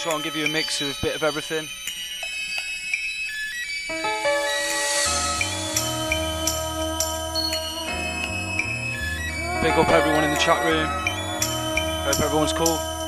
try and give you a mix of a bit of everything. Big up everyone in the chat room. Hope everyone's cool.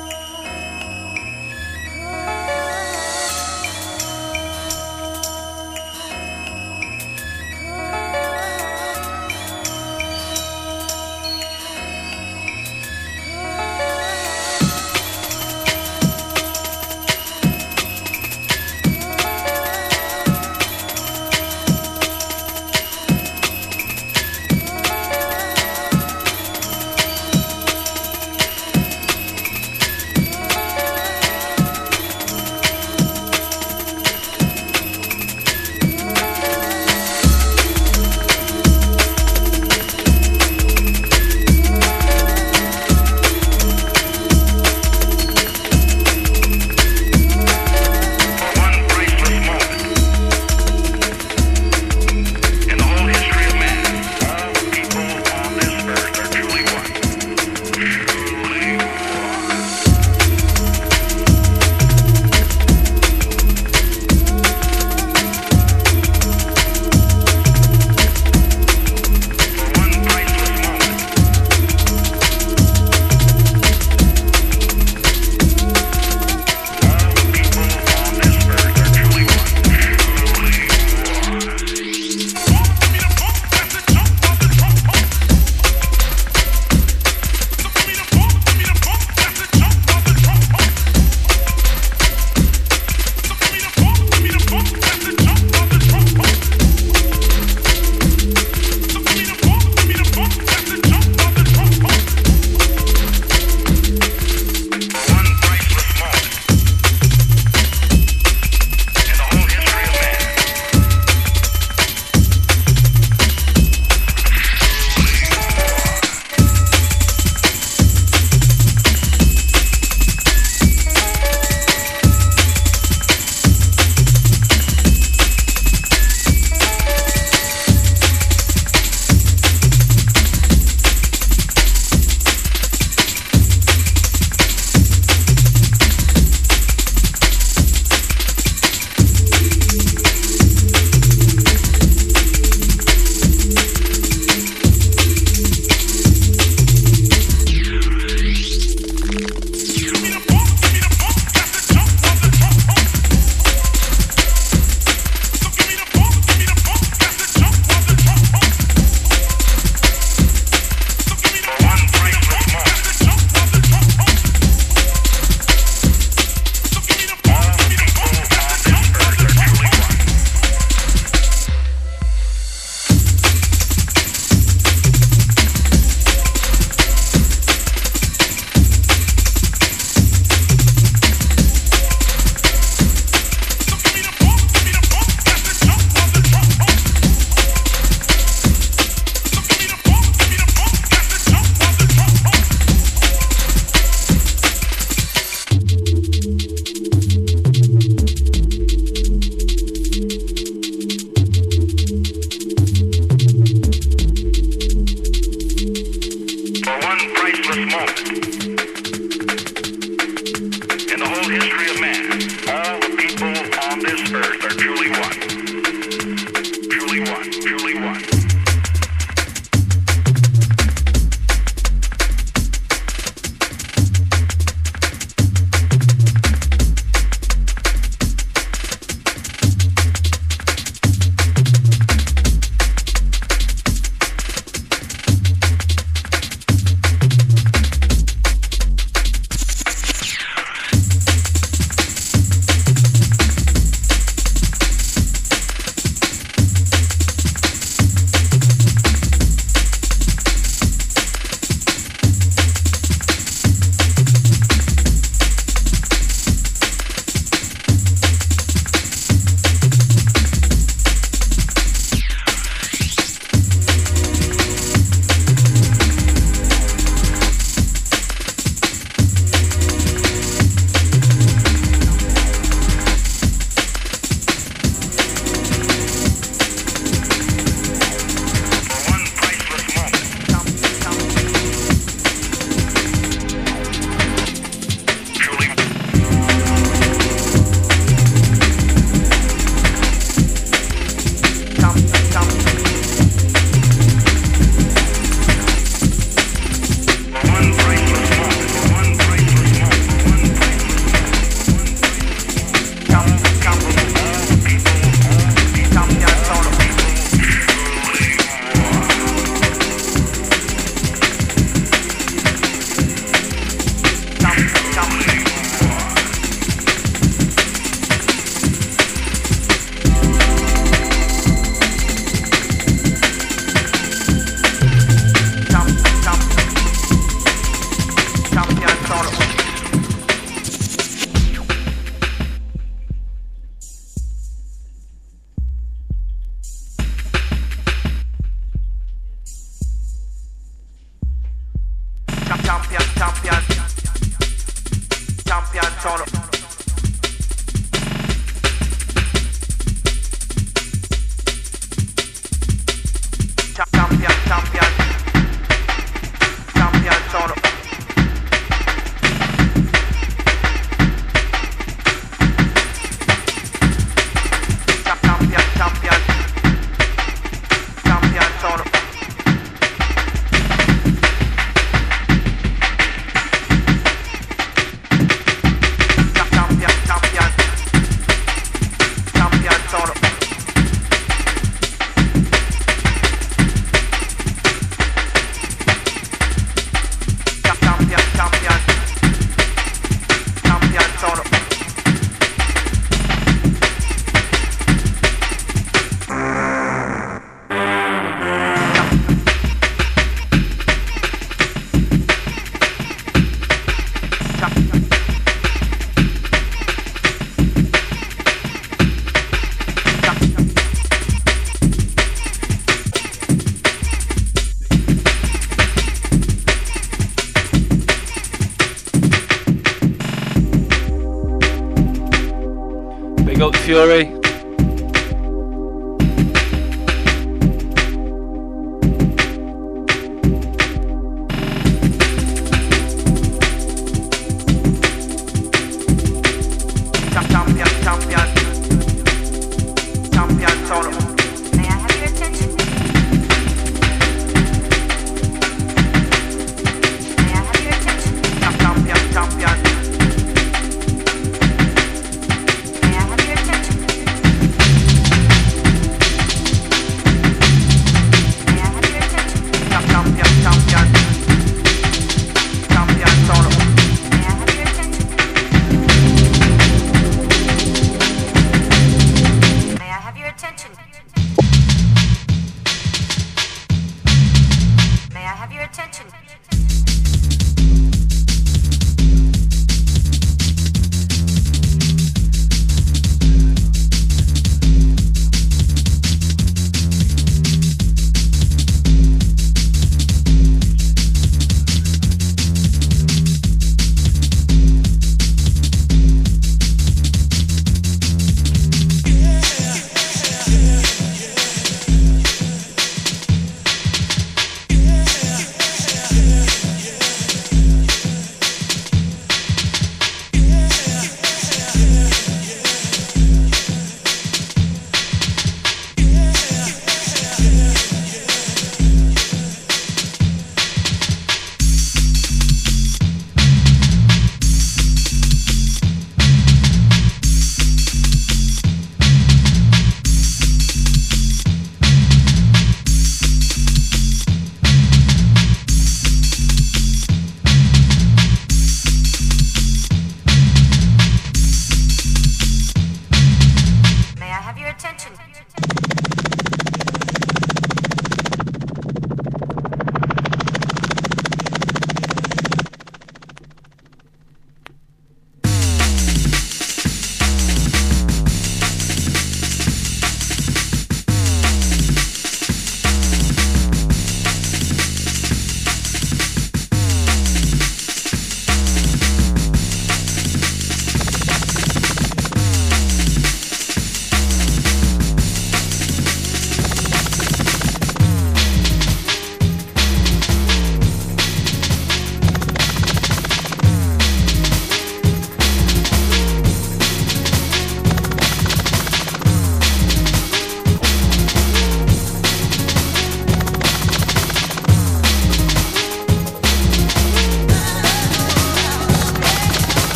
history.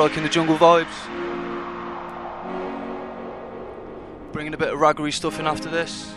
Hope in the jungle vibes. Bringing a bit of raggery stuff in after this.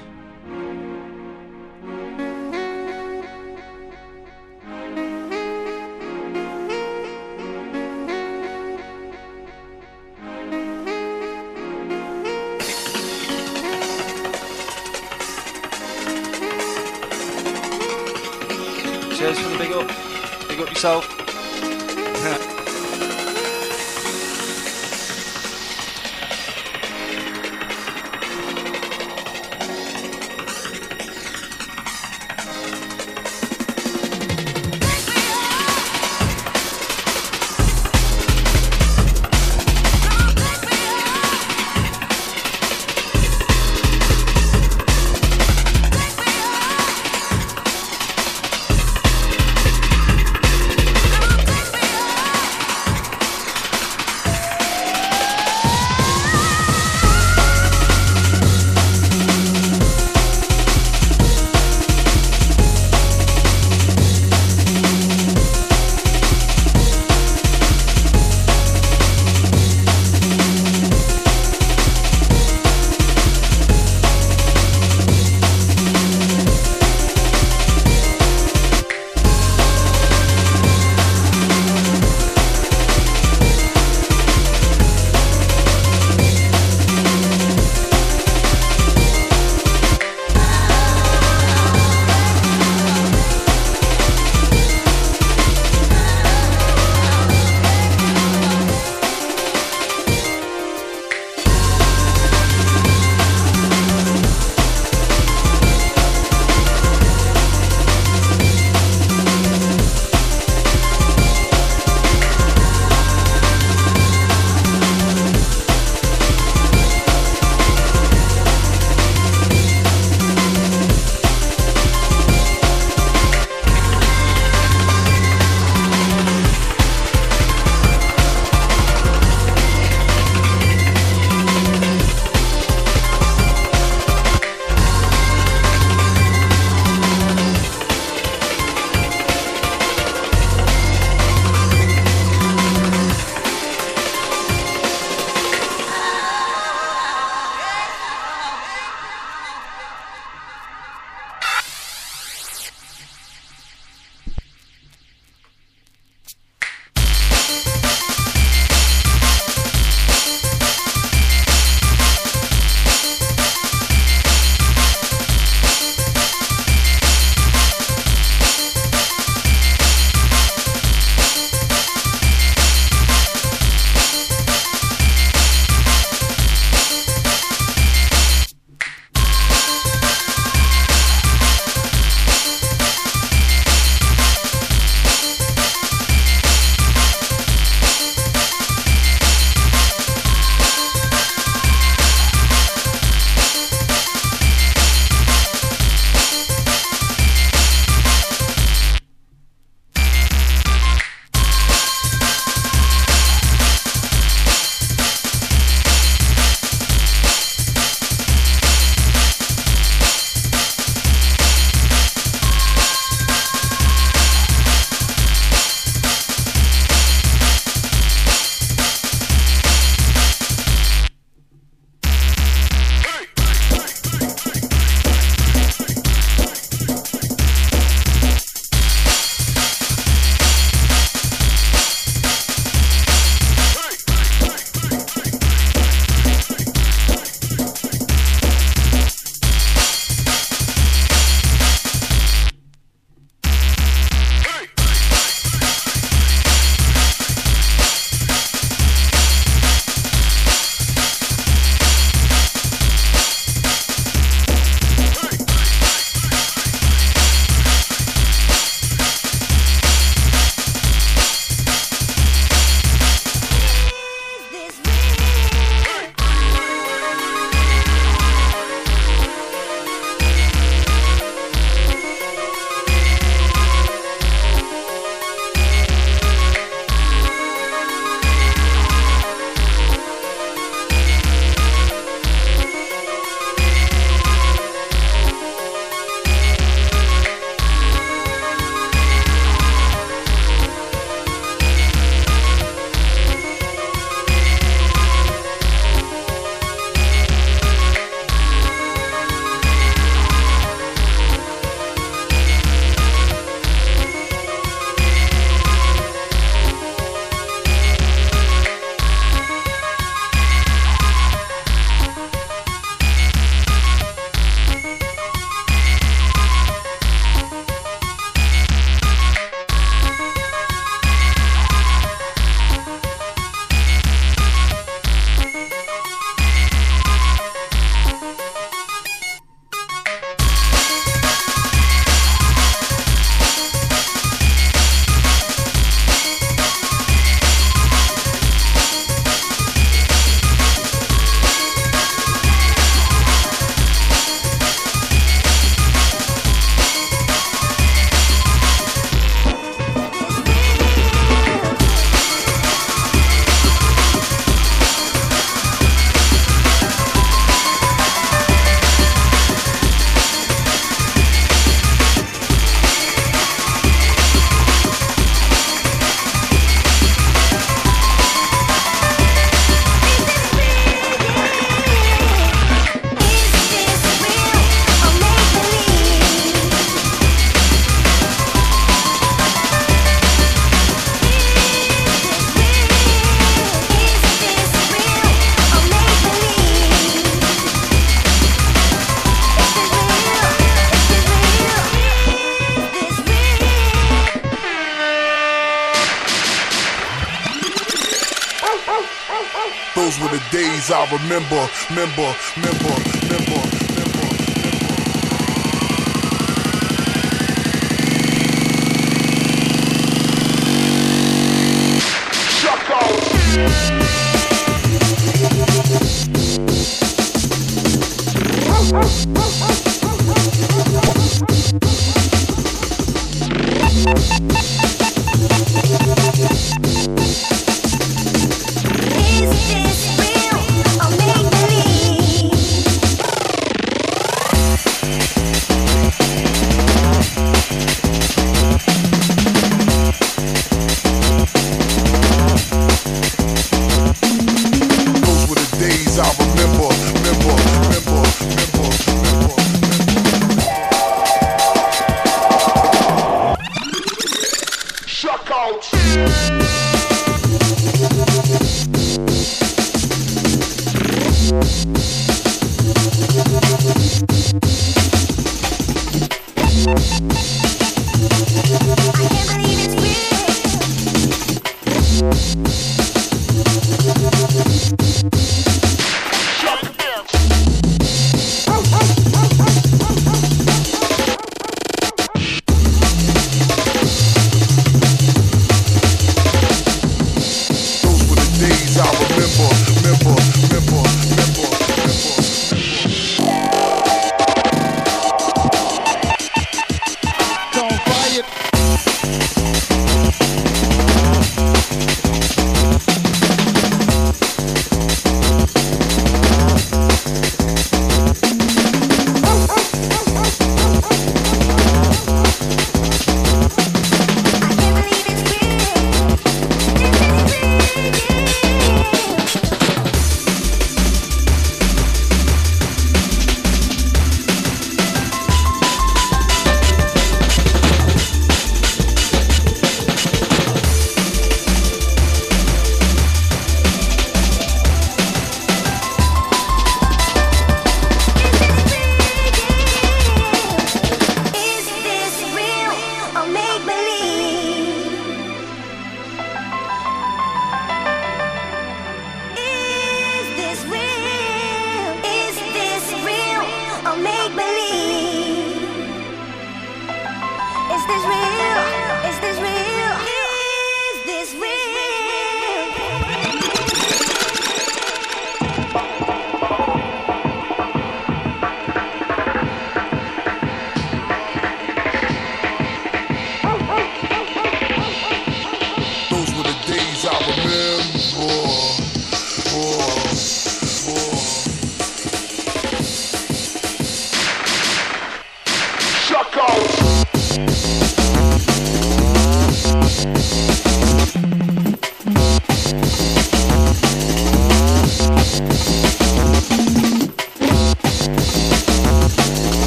me bo, me bo.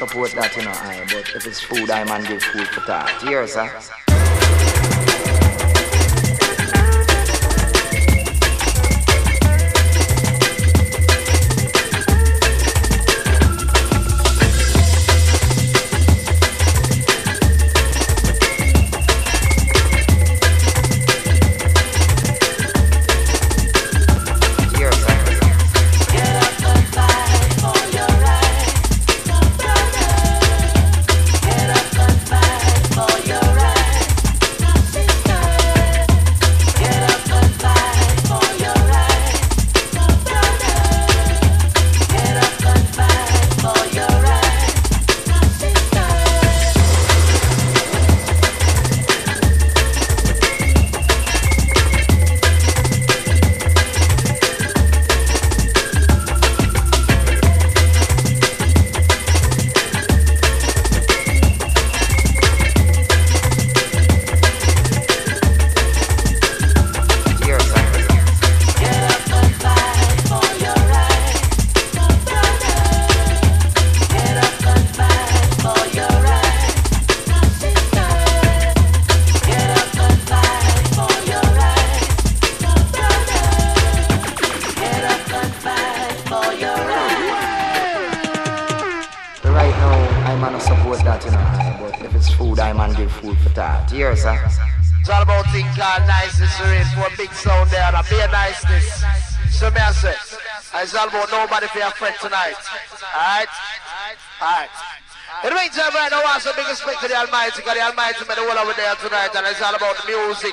support that, you know, I. But if it's food, I man give food for that. Here's, sir. is their friend tonight. Alright? Alright. It means everyone knows wants the biggest respect to the Almighty, because the Almighty made the world over there tonight, and it's all about music.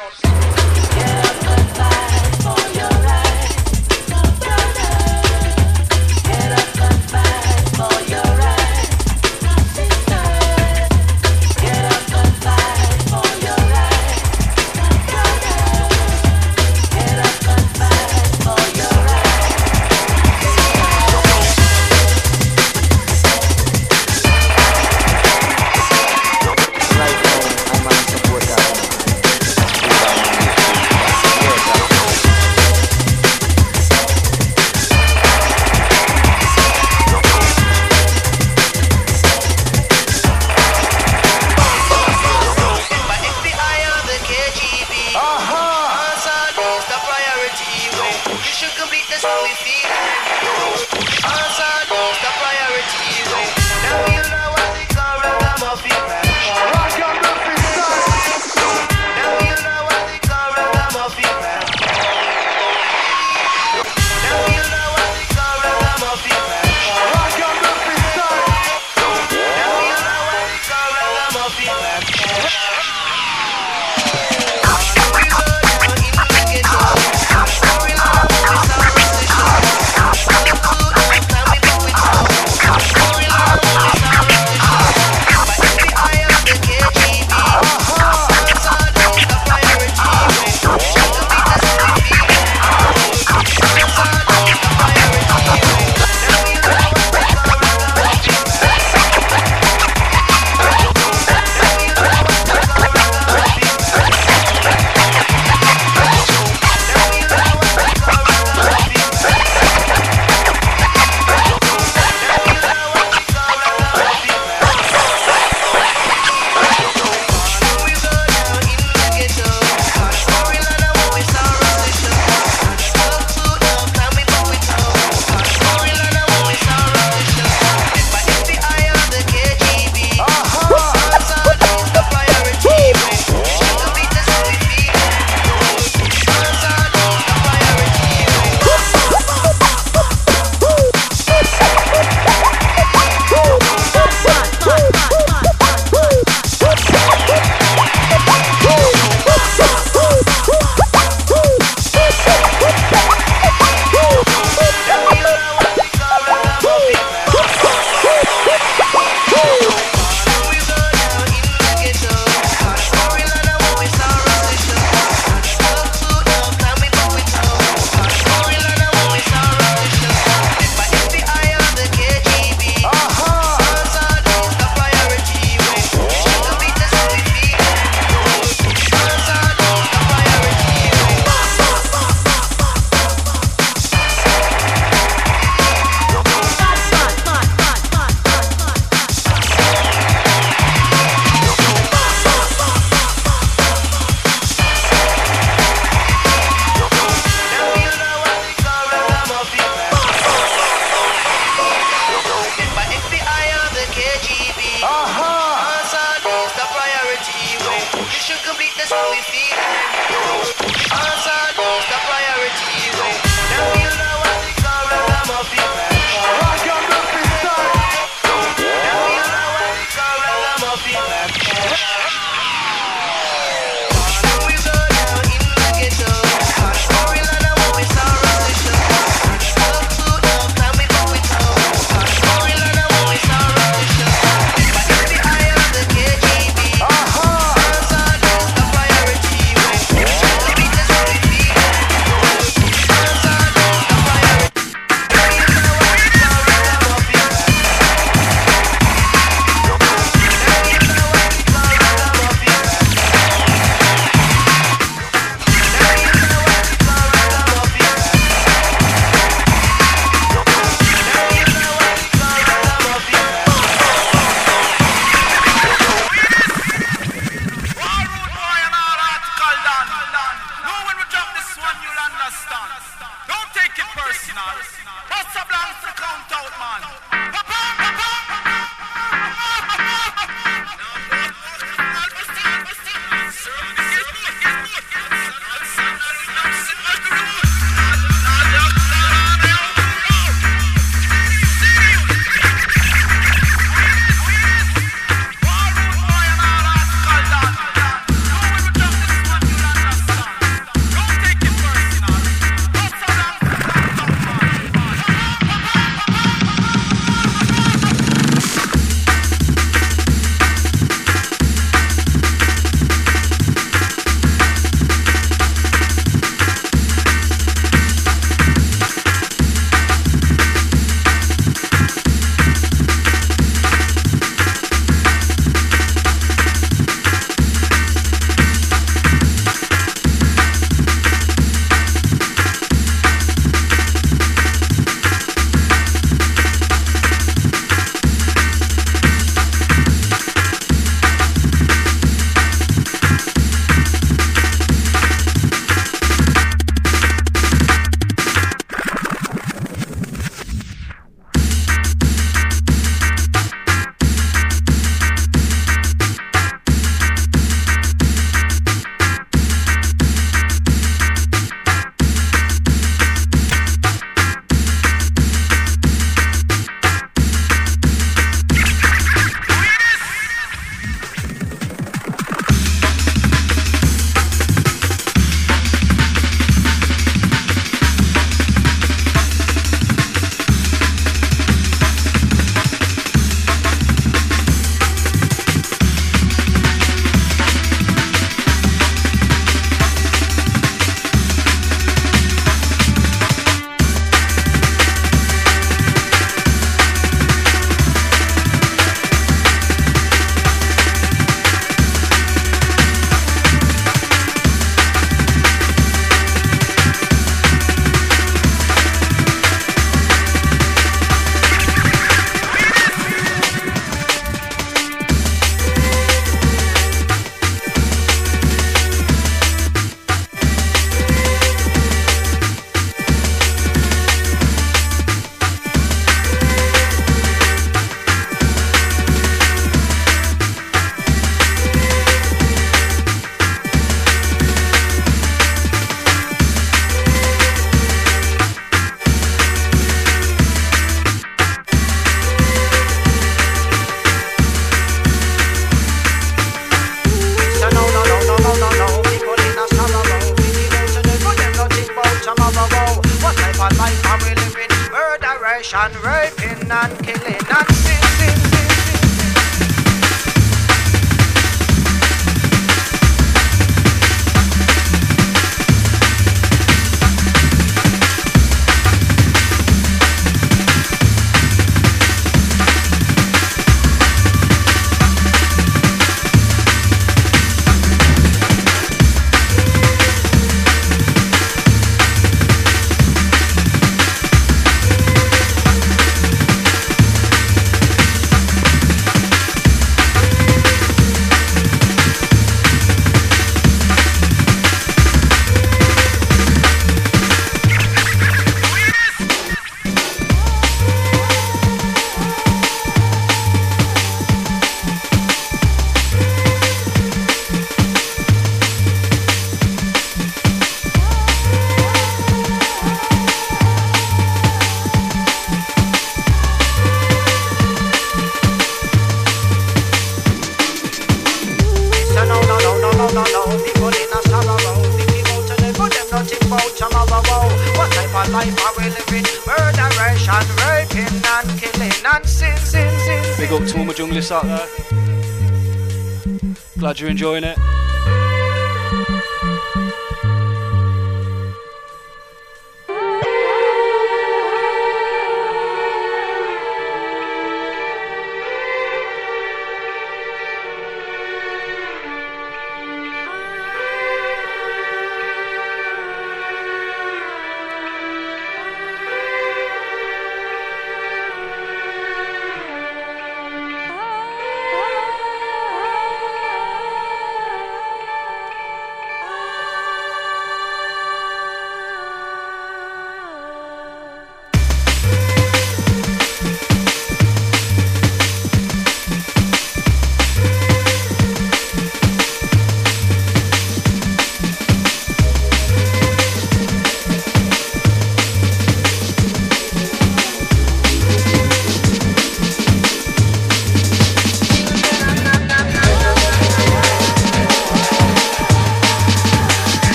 Glad you're enjoying it.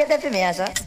aqui é deprimente.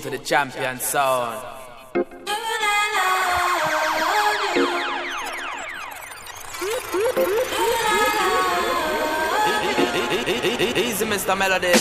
To the champion sound. Easy, Mr. Melody.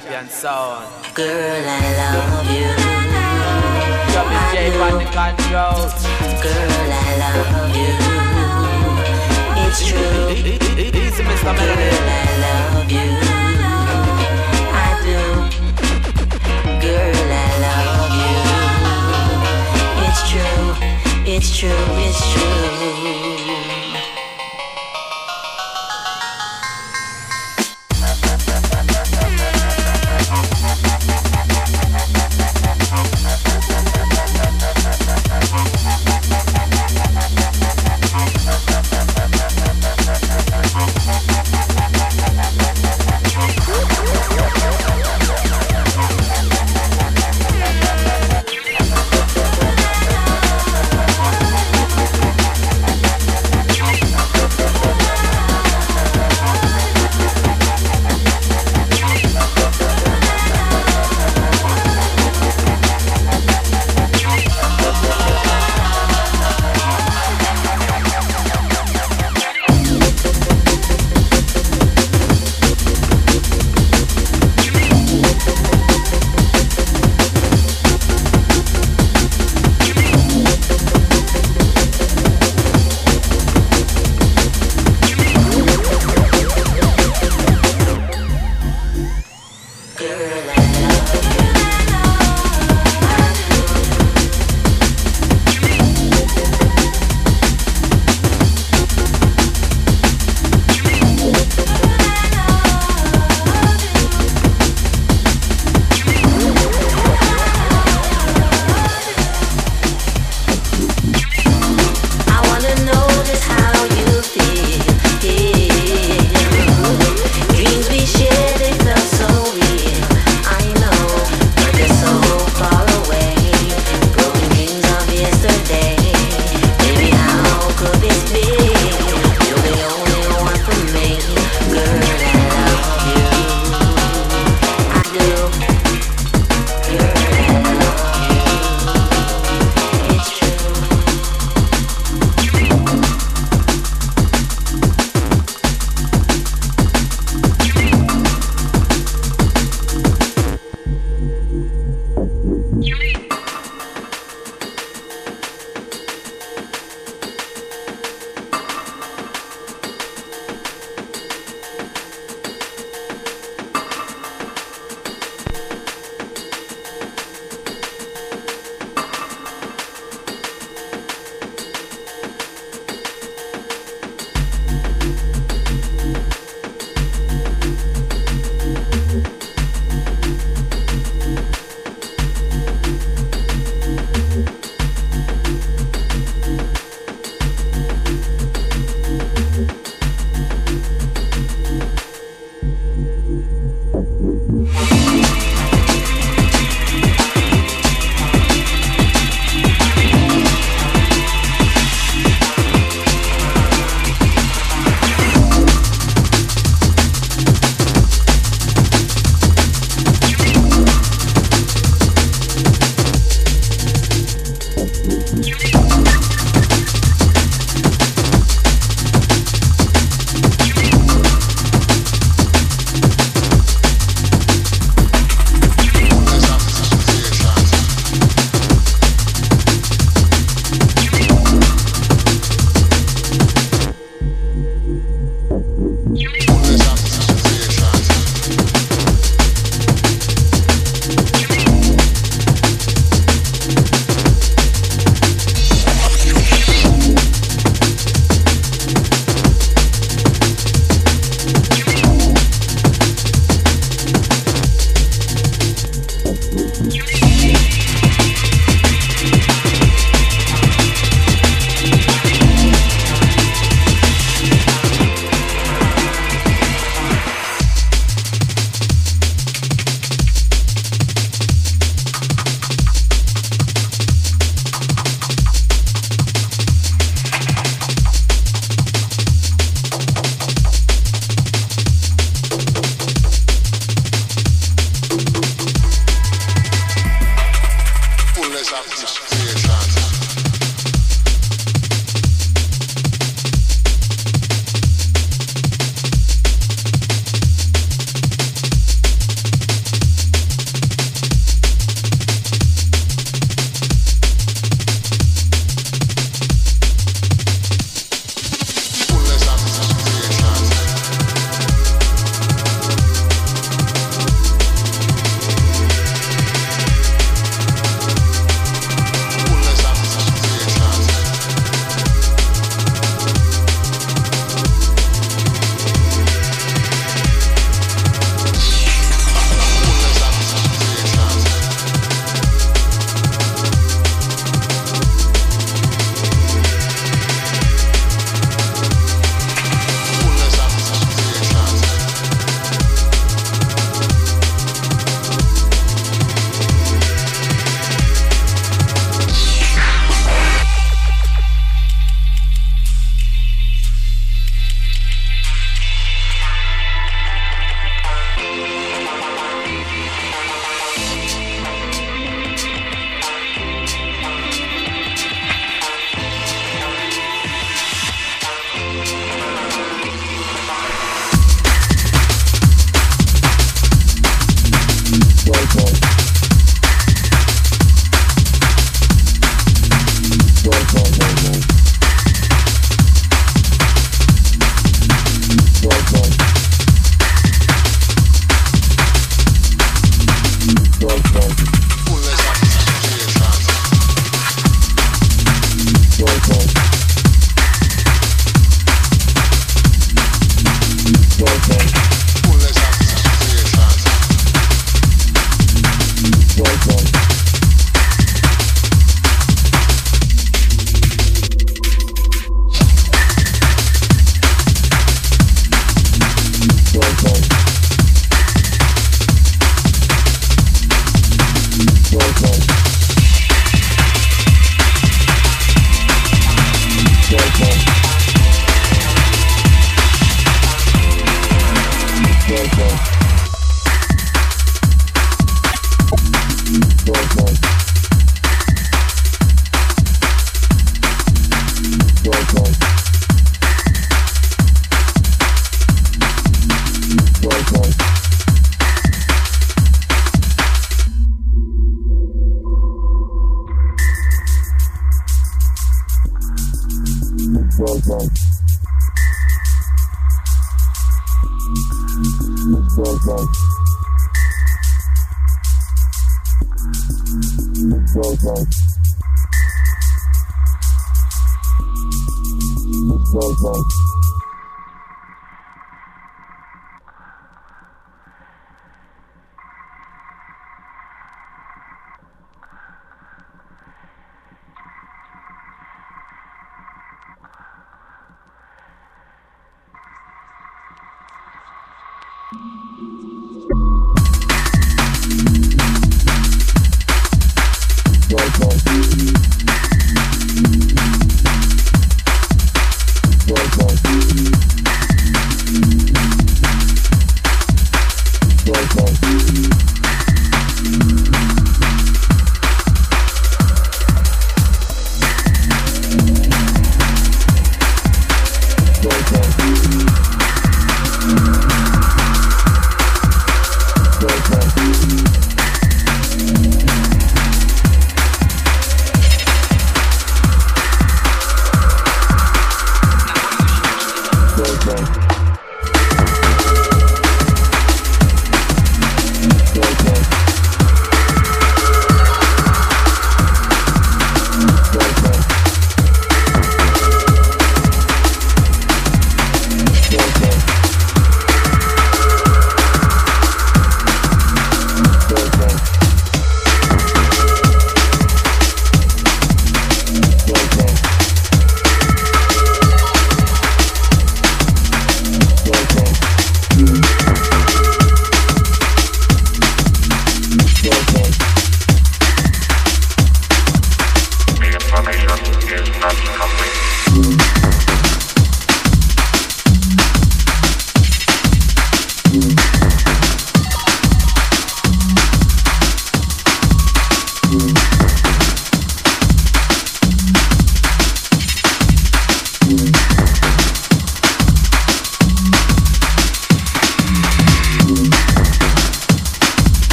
Tune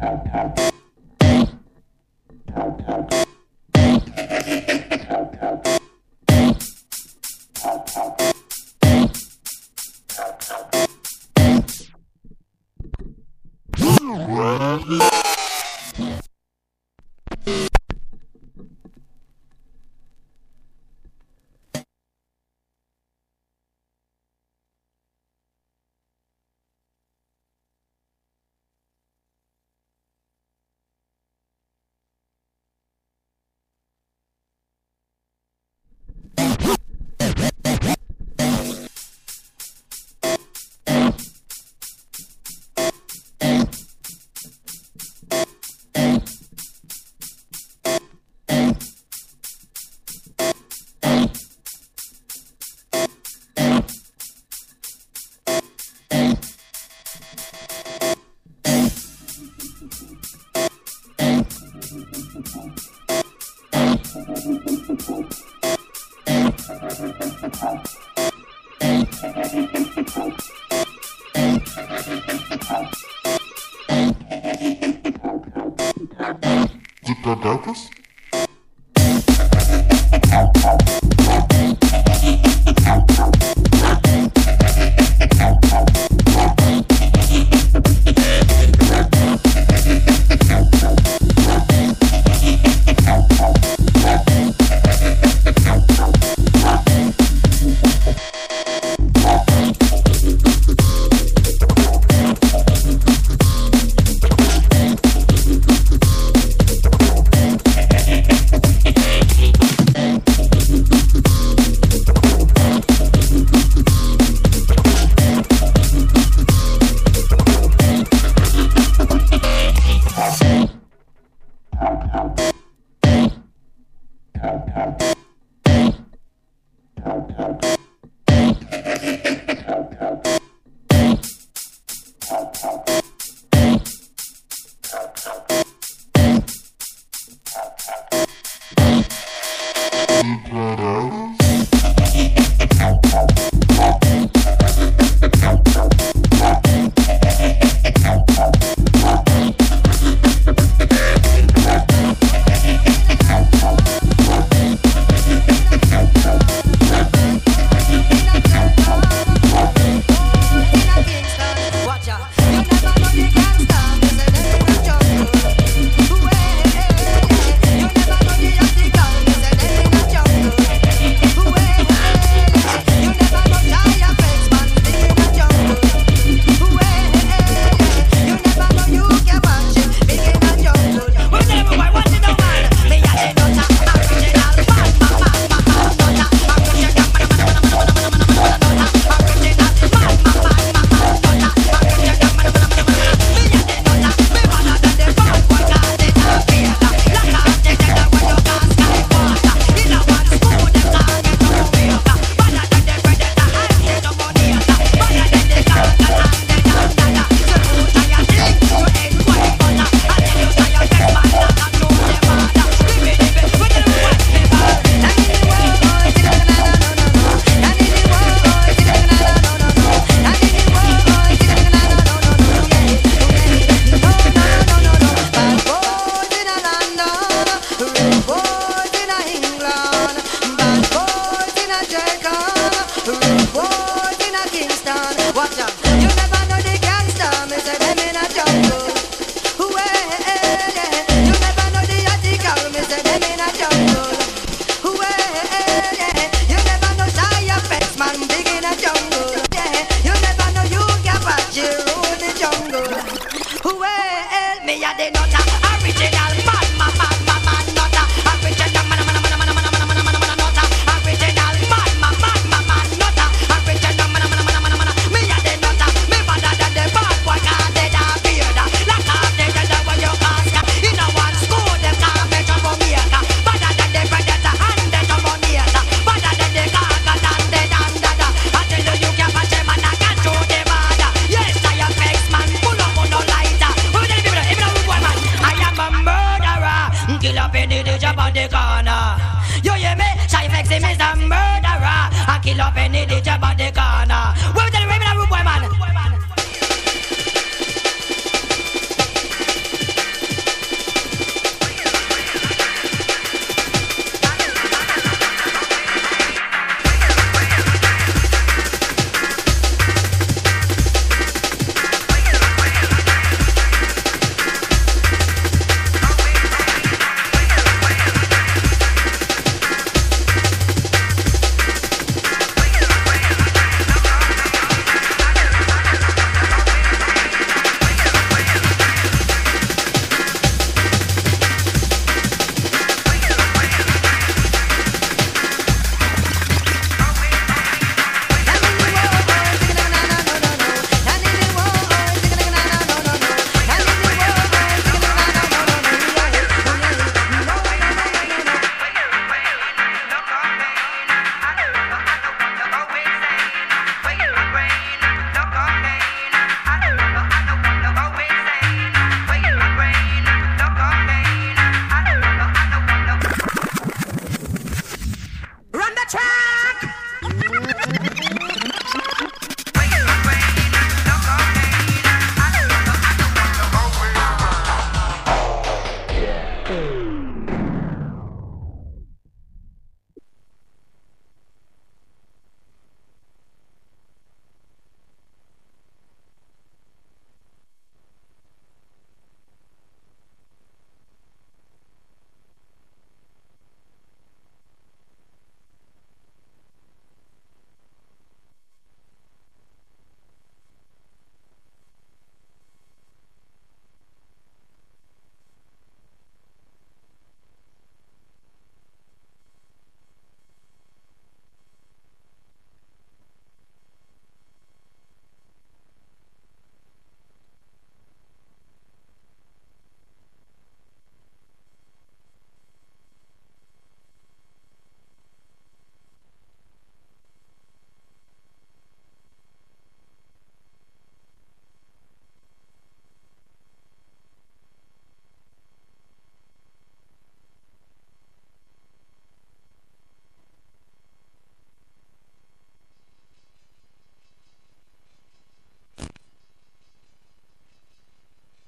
Any DJ body